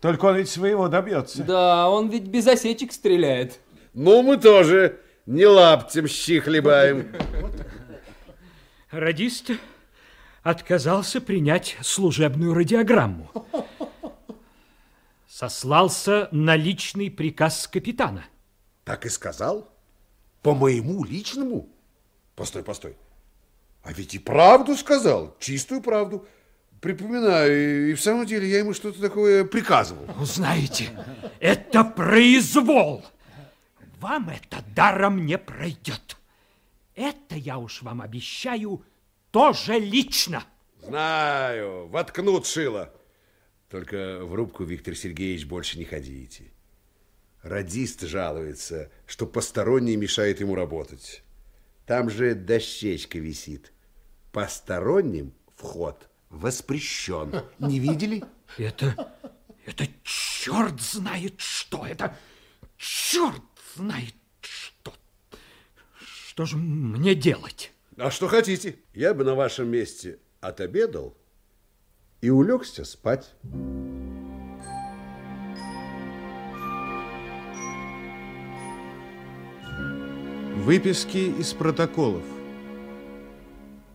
Только он ведь своего добьется. Да, он ведь без осечек стреляет. Ну, мы тоже не лаптем щи хлебаем. Радист отказался принять служебную радиограмму. Сослался на личный приказ капитана. Так и сказал? По моему личному? Постой, постой. А ведь и правду сказал, чистую правду. Припоминаю, и в самом деле я ему что-то такое приказывал. Ну, знаете, это произвол. Вам это даром не пройдет. Это я уж вам обещаю тоже лично. Знаю, воткнут шило. Только в рубку, Виктор Сергеевич, больше не ходите. Радист жалуется, что посторонний мешает ему работать. Там же дощечка висит. Посторонним вход воспрещен. Не видели? Это, это черт знает что. Это черт знает что. Что же мне делать? А что хотите? Я бы на вашем месте отобедал и улегся спать. Выписки из протоколов.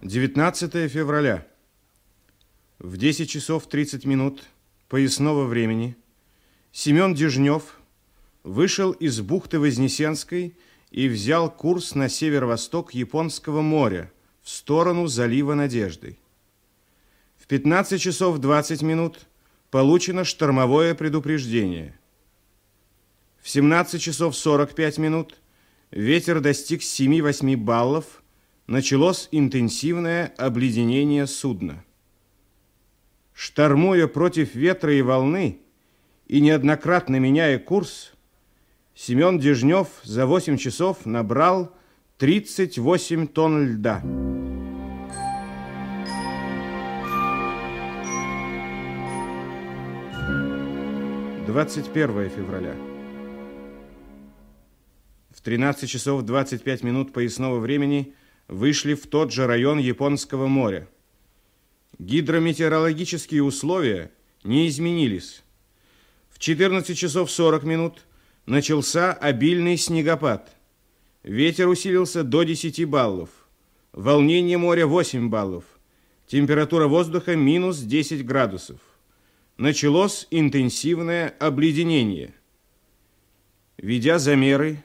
19 февраля. В 10 часов 30 минут поясного времени Семен Дежнев вышел из бухты Вознесенской и взял курс на северо-восток Японского моря в сторону залива Надежды. В 15 часов 20 минут получено штормовое предупреждение. В 17 часов 45 минут ветер достиг 7-8 баллов, началось интенсивное обледенение судна. Штормуя против ветра и волны и неоднократно меняя курс, Семен Дежнев за 8 часов набрал 38 тонн льда. 21 февраля. В 13 часов 25 минут поясного времени вышли в тот же район Японского моря. Гидрометеорологические условия не изменились. В 14 часов 40 минут начался обильный снегопад. Ветер усилился до 10 баллов. Волнение моря 8 баллов. Температура воздуха минус 10 градусов началось интенсивное обледенение. Ведя замеры,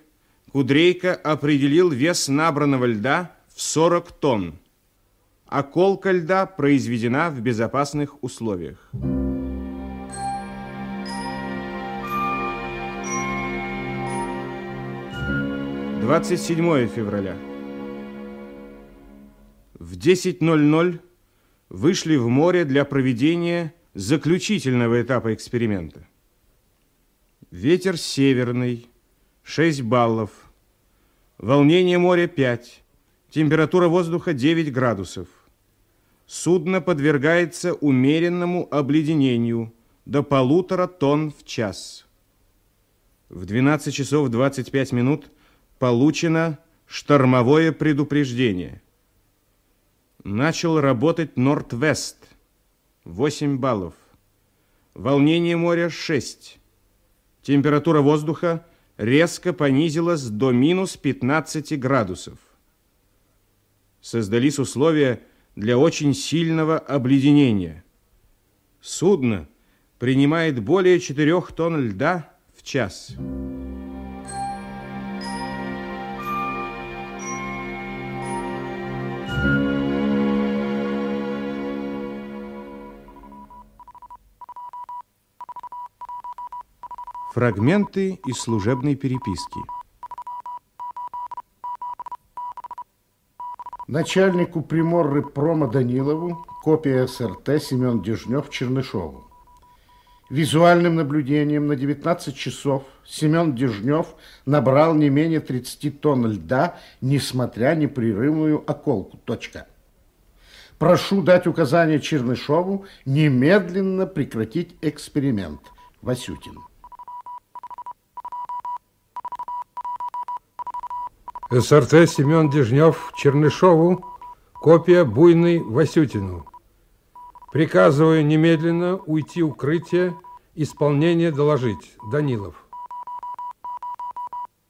Кудрейко определил вес набранного льда в 40 тонн, а колка льда произведена в безопасных условиях. Двадцать седьмое февраля. В 10.00 вышли в море для проведения заключительного этапа эксперимента. Ветер северный, 6 баллов. Волнение моря 5. Температура воздуха 9 градусов. Судно подвергается умеренному обледенению до полутора тонн в час. В 12 часов 25 минут получено штормовое предупреждение. Начал работать Норд-Вест – 8 баллов. Волнение моря 6. Температура воздуха резко понизилась до минус 15 градусов. Создались условия для очень сильного обледенения. Судно принимает более 4 тонн льда в час. Фрагменты из служебной переписки. Начальнику Приморры прома Данилову копия СРТ Семен Дежнев Чернышову. Визуальным наблюдением на 19 часов Семен Дежнев набрал не менее 30 тонн льда, несмотря непрерывную околку. Точка. Прошу дать указание Чернышову немедленно прекратить эксперимент. Васютин. СРТ Семен Дежнев Чернышову, копия Буйной Васютину. Приказываю немедленно уйти укрытие Исполнение доложить. Данилов.